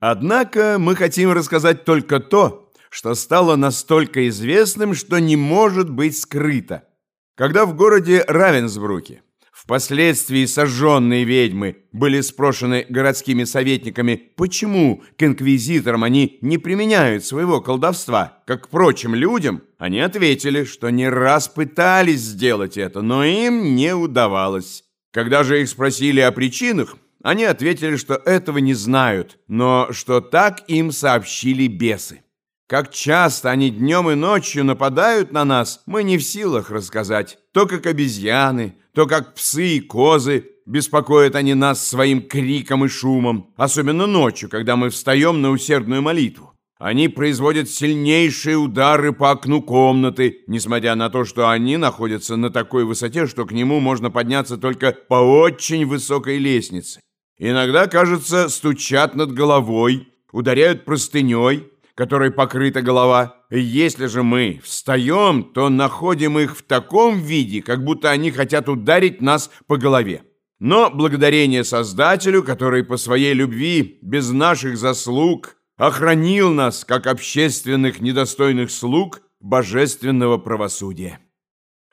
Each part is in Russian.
Однако мы хотим рассказать только то, что стало настолько известным, что не может быть скрыто. Когда в городе Равенсбруке впоследствии сожженные ведьмы были спрошены городскими советниками, почему к инквизиторам они не применяют своего колдовства, как к прочим людям, они ответили, что не раз пытались сделать это, но им не удавалось. Когда же их спросили о причинах, они ответили, что этого не знают, но что так им сообщили бесы. Как часто они днем и ночью нападают на нас, мы не в силах рассказать. То как обезьяны, то как псы и козы, беспокоят они нас своим криком и шумом, особенно ночью, когда мы встаем на усердную молитву. Они производят сильнейшие удары по окну комнаты, несмотря на то, что они находятся на такой высоте, что к нему можно подняться только по очень высокой лестнице. Иногда, кажется, стучат над головой, ударяют простыней, которой покрыта голова. Если же мы встаем, то находим их в таком виде, как будто они хотят ударить нас по голове. Но благодарение Создателю, который по своей любви, без наших заслуг, охранил нас, как общественных недостойных слуг божественного правосудия.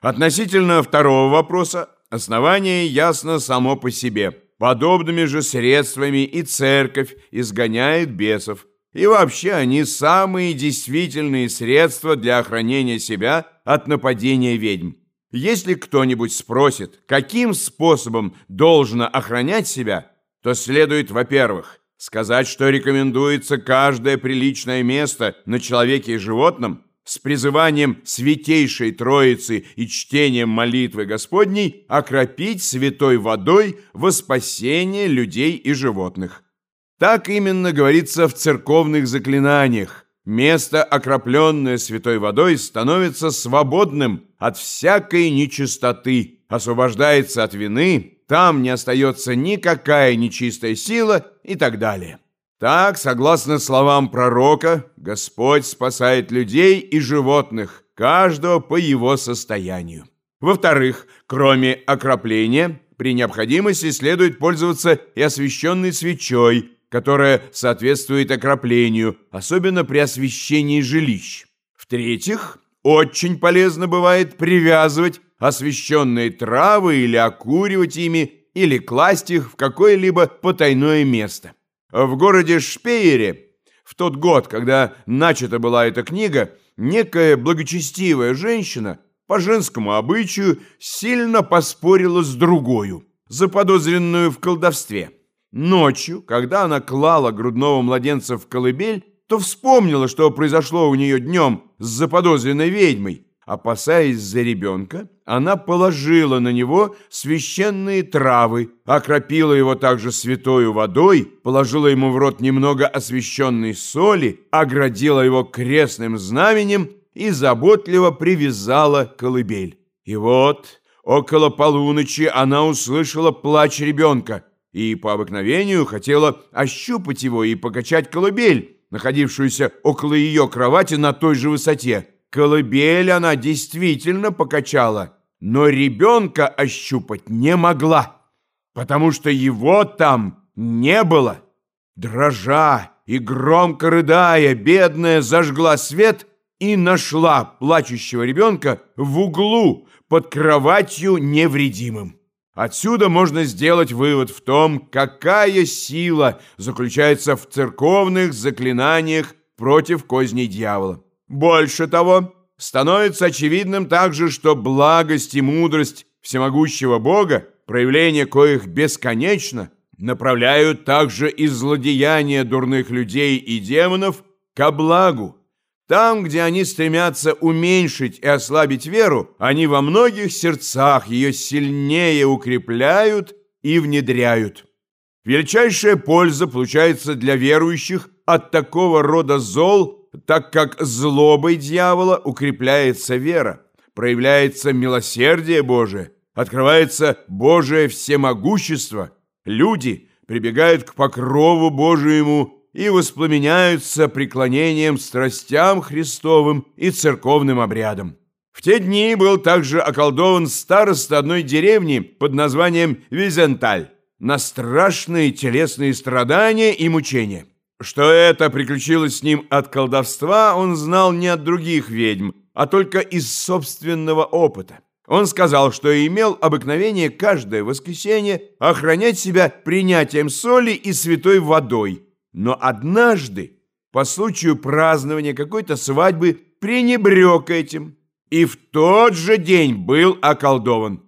Относительно второго вопроса, основание ясно само по себе – Подобными же средствами и церковь изгоняет бесов. И вообще они самые действительные средства для охранения себя от нападения ведьм. Если кто-нибудь спросит, каким способом должно охранять себя, то следует, во-первых, сказать, что рекомендуется каждое приличное место на человеке и животном с призыванием Святейшей Троицы и чтением молитвы Господней окропить святой водой во спасение людей и животных. Так именно говорится в церковных заклинаниях. Место, окропленное святой водой, становится свободным от всякой нечистоты, освобождается от вины, там не остается никакая нечистая сила и так далее. Так, согласно словам пророка, Господь спасает людей и животных, каждого по его состоянию. Во-вторых, кроме окропления, при необходимости следует пользоваться и освященной свечой, которая соответствует окроплению, особенно при освещении жилищ. В-третьих, очень полезно бывает привязывать освященные травы или окуривать ими, или класть их в какое-либо потайное место. В городе Шпеере, в тот год, когда начата была эта книга, некая благочестивая женщина по женскому обычаю сильно поспорила с другою, заподозренную в колдовстве. Ночью, когда она клала грудного младенца в колыбель, то вспомнила, что произошло у нее днем с заподозренной ведьмой, Опасаясь за ребенка, она положила на него священные травы, окропила его также святою водой, положила ему в рот немного освященной соли, оградила его крестным знаменем и заботливо привязала колыбель. И вот около полуночи она услышала плач ребенка и по обыкновению хотела ощупать его и покачать колыбель, находившуюся около ее кровати на той же высоте. Колыбель она действительно покачала, но ребенка ощупать не могла, потому что его там не было. Дрожа и громко рыдая, бедная зажгла свет и нашла плачущего ребенка в углу под кроватью невредимым. Отсюда можно сделать вывод в том, какая сила заключается в церковных заклинаниях против козней дьявола. Больше того, становится очевидным также, что благость и мудрость всемогущего Бога, проявление коих бесконечно, направляют также и злодеяния дурных людей и демонов ко благу. Там, где они стремятся уменьшить и ослабить веру, они во многих сердцах ее сильнее укрепляют и внедряют. Величайшая польза получается для верующих от такого рода зол, так как злобой дьявола укрепляется вера, проявляется милосердие Божие, открывается Божие всемогущество, люди прибегают к покрову Божьему и воспламеняются преклонением страстям Христовым и церковным обрядам. В те дни был также околдован староста одной деревни под названием Визенталь на страшные телесные страдания и мучения. Что это приключилось с ним от колдовства, он знал не от других ведьм, а только из собственного опыта. Он сказал, что имел обыкновение каждое воскресенье охранять себя принятием соли и святой водой. Но однажды, по случаю празднования какой-то свадьбы, пренебрег этим и в тот же день был околдован.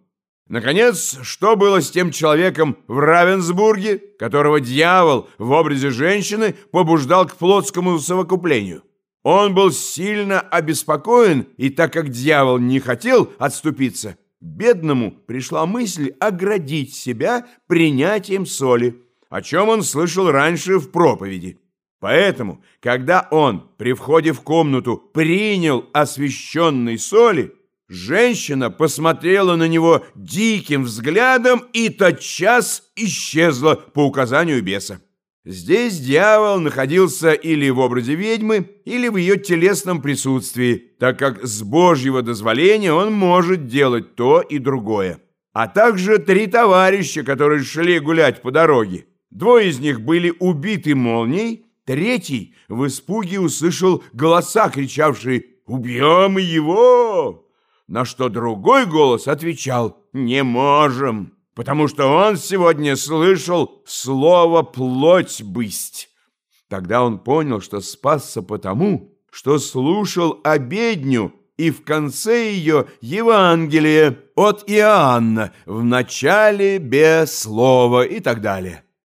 Наконец, что было с тем человеком в Равенсбурге, которого дьявол в образе женщины побуждал к плотскому совокуплению? Он был сильно обеспокоен, и так как дьявол не хотел отступиться, бедному пришла мысль оградить себя принятием соли, о чем он слышал раньше в проповеди. Поэтому, когда он при входе в комнату принял освященной соли, женщина посмотрела на него диким взглядом и тотчас исчезла по указанию беса. Здесь дьявол находился или в образе ведьмы, или в ее телесном присутствии, так как с Божьего дозволения он может делать то и другое. А также три товарища, которые шли гулять по дороге. Двое из них были убиты молнией, третий в испуге услышал голоса, кричавшие «Убьем его!» На что другой голос отвечал «Не можем!» потому что он сегодня слышал слово «плоть бысть». Тогда он понял, что спасся потому, что слушал обедню и в конце ее Евангелие от Иоанна в начале без слова и так далее.